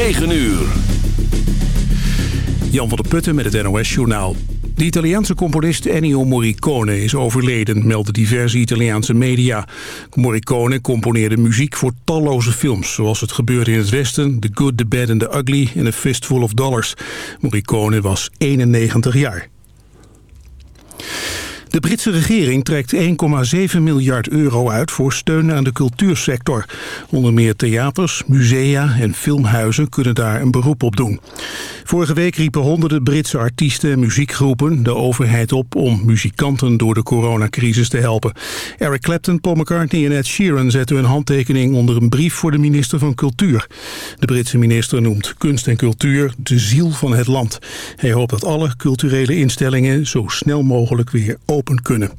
9 uur. Jan van der Putten met het NOS-journaal. De Italiaanse componist Ennio Morricone is overleden, melden diverse Italiaanse media. Morricone componeerde muziek voor talloze films, zoals het gebeurde in het Westen, The Good, The Bad and The Ugly en A Fistful of Dollars. Morricone was 91 jaar. De Britse regering trekt 1,7 miljard euro uit voor steun aan de cultuursector. Onder meer theaters, musea en filmhuizen kunnen daar een beroep op doen. Vorige week riepen honderden Britse artiesten en muziekgroepen de overheid op om muzikanten door de coronacrisis te helpen. Eric Clapton, Paul McCartney en Ed Sheeran zetten hun handtekening onder een brief voor de minister van Cultuur. De Britse minister noemt kunst en cultuur de ziel van het land. Hij hoopt dat alle culturele instellingen zo snel mogelijk weer open kunnen.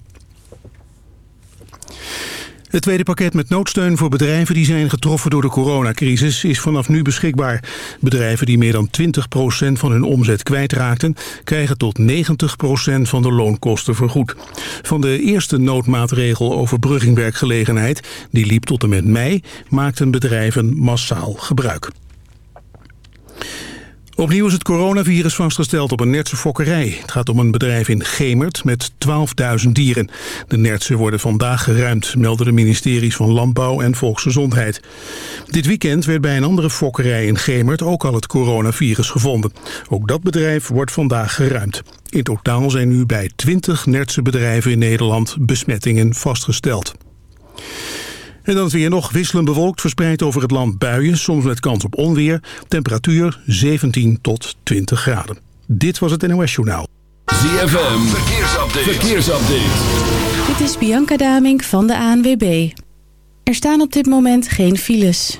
Het tweede pakket met noodsteun voor bedrijven die zijn getroffen door de coronacrisis is vanaf nu beschikbaar. Bedrijven die meer dan 20% van hun omzet kwijtraakten krijgen tot 90% van de loonkosten vergoed. Van de eerste noodmaatregel overbrugging werkgelegenheid, die liep tot en met mei, maakten bedrijven massaal gebruik. Opnieuw is het coronavirus vastgesteld op een Nertse fokkerij. Het gaat om een bedrijf in Gemert met 12.000 dieren. De Nertsen worden vandaag geruimd, melden de ministeries van Landbouw en Volksgezondheid. Dit weekend werd bij een andere fokkerij in Gemert ook al het coronavirus gevonden. Ook dat bedrijf wordt vandaag geruimd. In totaal zijn nu bij 20 Nertse bedrijven in Nederland besmettingen vastgesteld. En dan het weer nog wisselend bewolkt, verspreid over het land buien, soms met kans op onweer. Temperatuur 17 tot 20 graden. Dit was het NOS Journaal. ZFM, verkeersupdate. verkeersupdate. Dit is Bianca Damink van de ANWB. Er staan op dit moment geen files.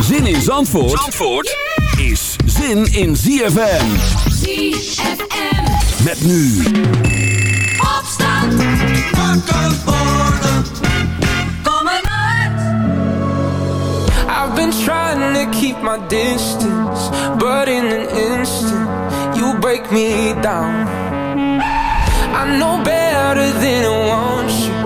Zin in Zandvoort, Zandvoort is zin in ZFM. ZFM. Met nu. Opstand. Wakker worden. Kom uit. I've been trying to keep my distance, but in an instant, you break me down. I know better than I want you,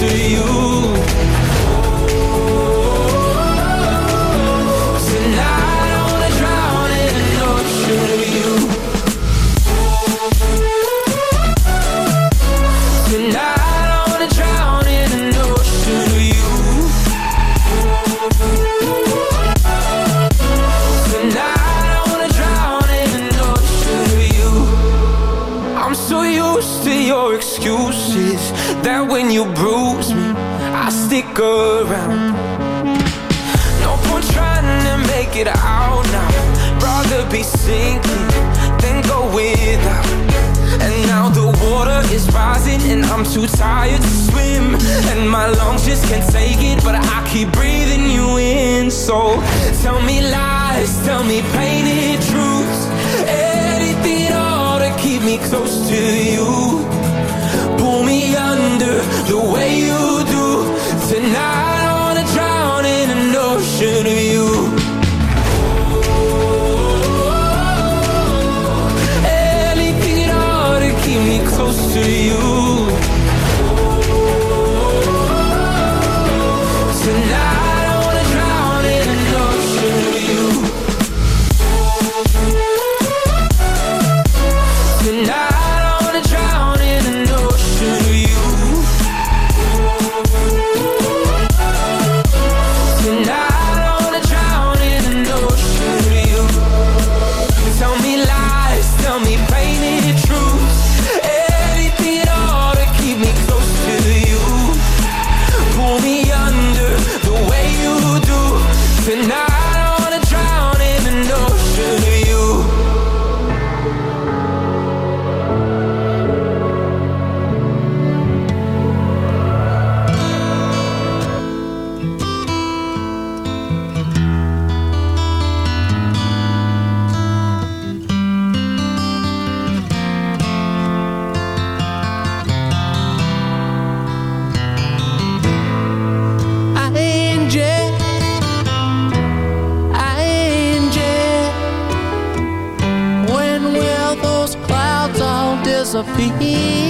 to you sinking than go without. And now the water is rising And I'm too tired to swim. And my lungs just can't take it But I keep breathing you in. So tell me lies, tell me painted truths. Anything at all to keep me close to you Sophia.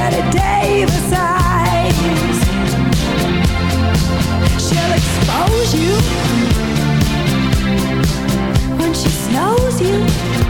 Bette Davis eyes. She'll expose you. When she snows you.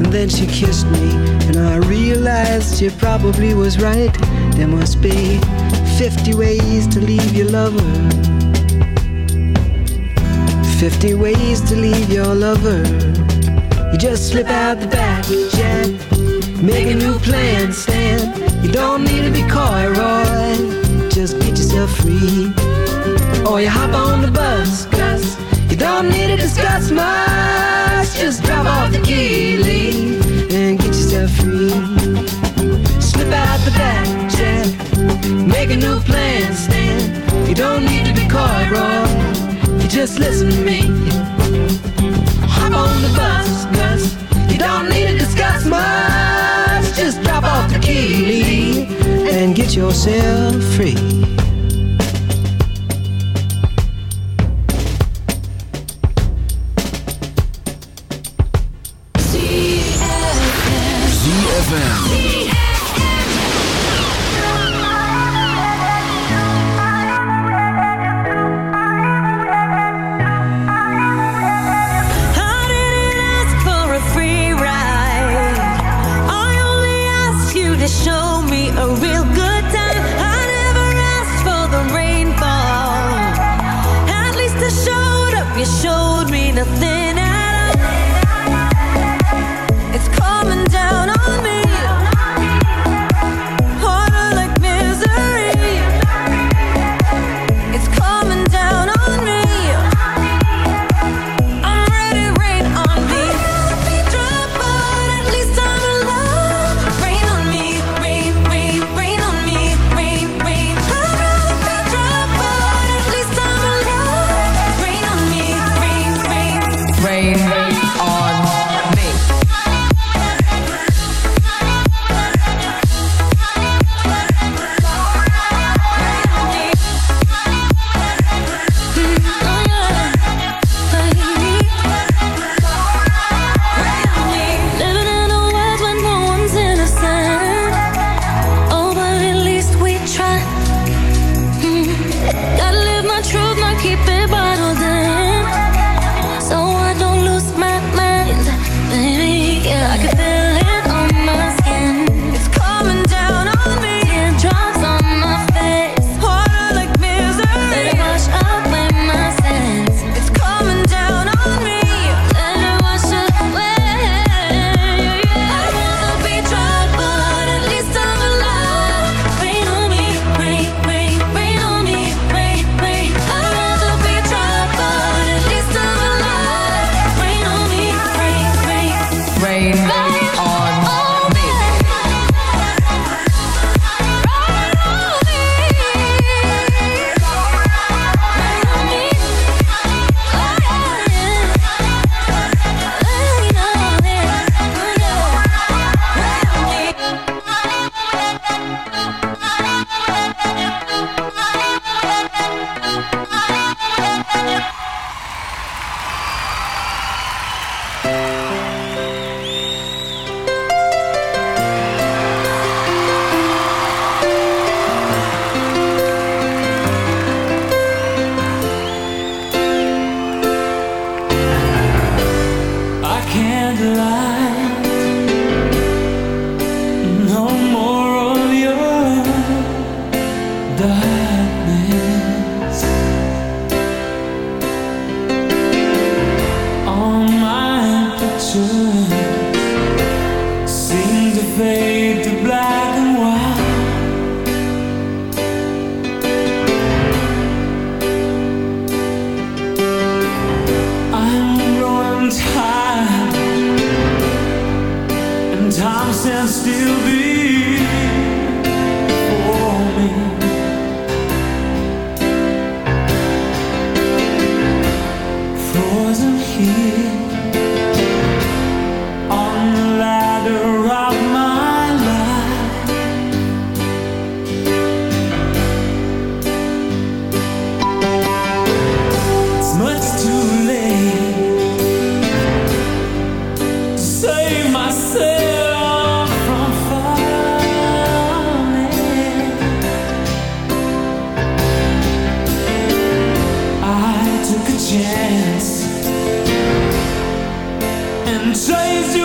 And then she kissed me, and I realized she probably was right. There must be 50 ways to leave your lover. 50 ways to leave your lover. You just slip out the back, Jack. Make a new plan, Stan. You don't need to be coy, Roy. Just get yourself free. Or you hop on the bus, Gus. You don't need to discuss much. Just drop off the key, Lee, and get yourself free. Slip out the back, Jack. Make a new plan, Stan. You don't need to be coy, Roy. You just listen to me. Hop on the bus, Gus. You don't need to discuss much. Just drop off the key and get yourself free. Chase you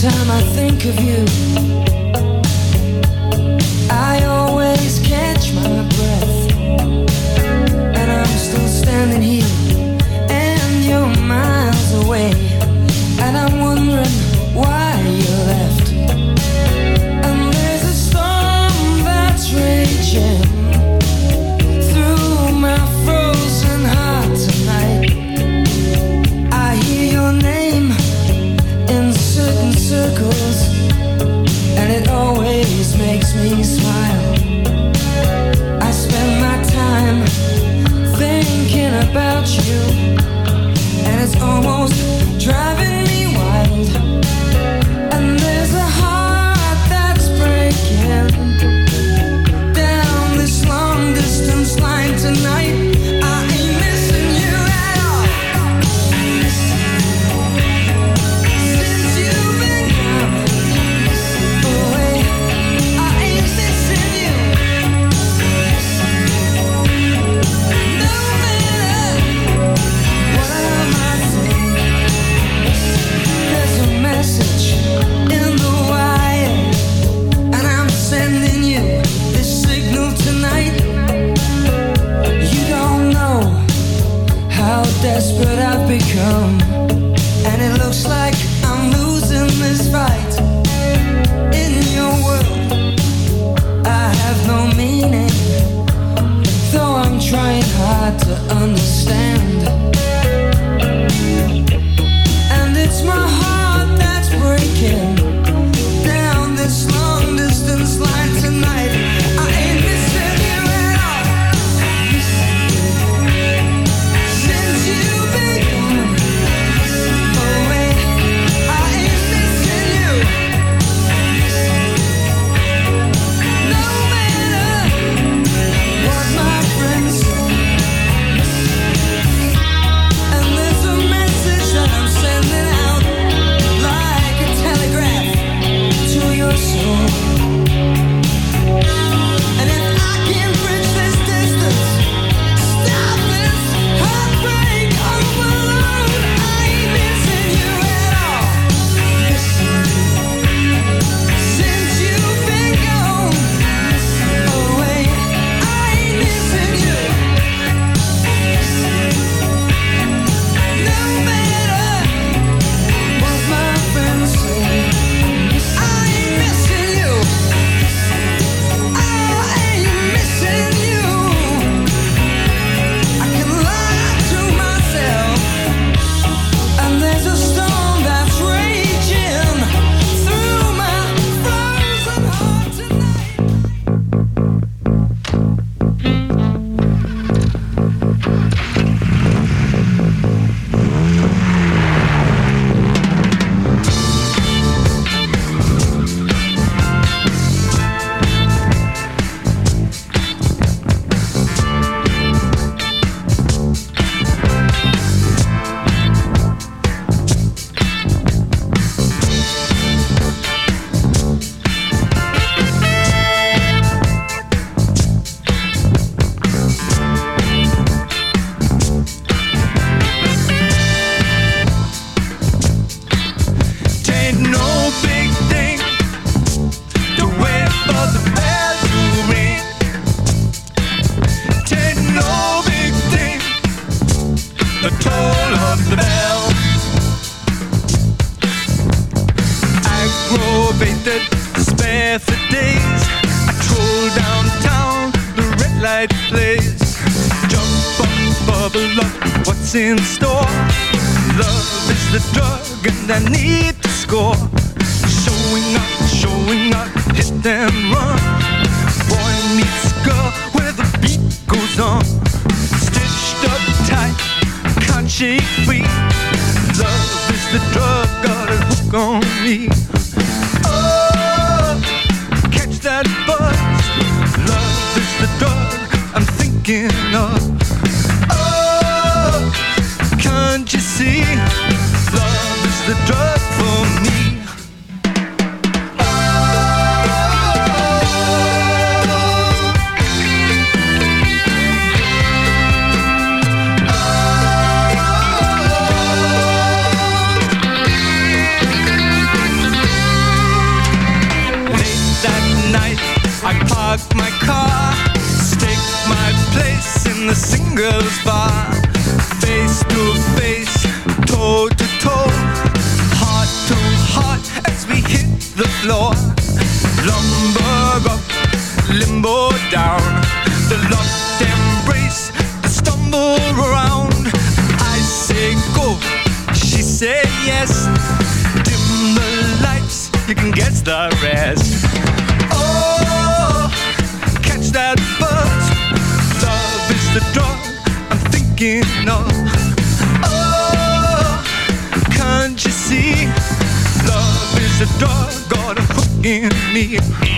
time I think of you, I looking. Oh, can't you see? Love is a dog got a hook in me.